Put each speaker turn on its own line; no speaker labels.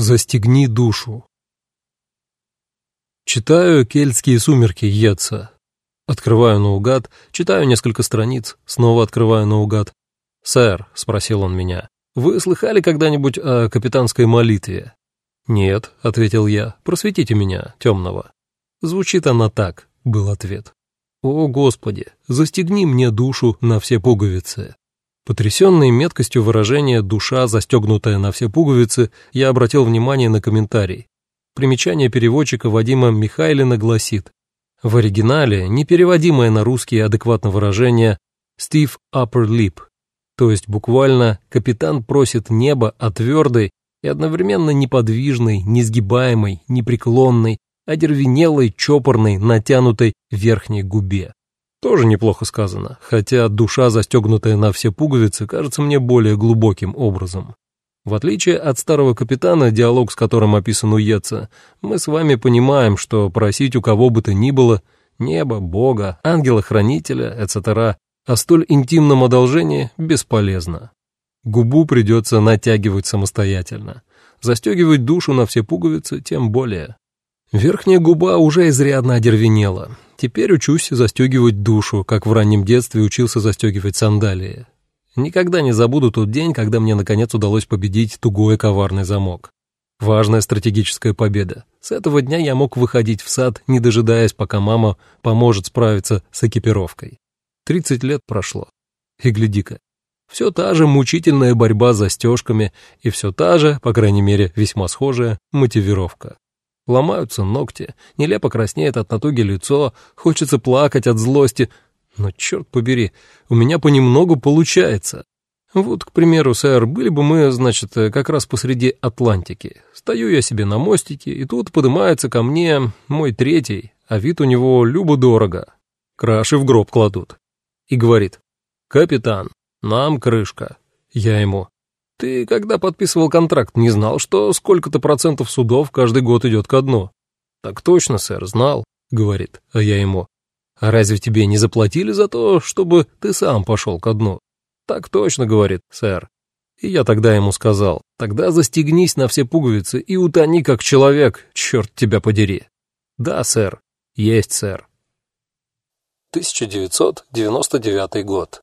Застегни душу. Читаю «Кельтские сумерки» Йетса. Открываю наугад, читаю несколько страниц, снова открываю наугад. «Сэр», — спросил он меня, — «вы слыхали когда-нибудь о капитанской молитве?» «Нет», — ответил я, — «просветите меня, темного». Звучит она так, — был ответ. «О, Господи, застегни мне душу на все пуговицы». Потрясенный меткостью выражения «душа, застегнутая на все пуговицы», я обратил внимание на комментарий. Примечание переводчика Вадима Михайлина гласит В оригинале непереводимое на русский адекватно выражение «Steve upper lip», то есть буквально «капитан просит небо о твердой и одновременно неподвижной, несгибаемой, непреклонной, одервенелой, чопорной, натянутой верхней губе». Тоже неплохо сказано, хотя душа, застегнутая на все пуговицы, кажется мне более глубоким образом. В отличие от старого капитана, диалог с которым описан у Йеца, мы с вами понимаем, что просить у кого бы то ни было, неба, бога, ангела-хранителя, etc., о столь интимном одолжении бесполезно. Губу придется натягивать самостоятельно. Застегивать душу на все пуговицы тем более. Верхняя губа уже изрядно одервенела. Теперь учусь застегивать душу, как в раннем детстве учился застегивать сандалии. Никогда не забуду тот день, когда мне наконец удалось победить тугой коварный замок. Важная стратегическая победа. С этого дня я мог выходить в сад, не дожидаясь, пока мама поможет справиться с экипировкой. Тридцать лет прошло. И гляди-ка, все та же мучительная борьба с застежками и все та же, по крайней мере, весьма схожая, мотивировка. Ломаются ногти, нелепо краснеет от натуги лицо, хочется плакать от злости. Но, черт побери, у меня понемногу получается. Вот, к примеру, сэр, были бы мы, значит, как раз посреди Атлантики. Стою я себе на мостике, и тут поднимается ко мне мой третий, а вид у него любо-дорого. Краши в гроб кладут. И говорит, «Капитан, нам крышка». Я ему, ты, когда подписывал контракт, не знал, что сколько-то процентов судов каждый год идет ко дну? Так точно, сэр, знал, говорит, а я ему. А разве тебе не заплатили за то, чтобы ты сам пошел ко дну? Так точно, говорит, сэр. И я тогда ему сказал, тогда застегнись на все пуговицы и утони как человек, черт тебя подери. Да, сэр, есть, сэр. 1999 год.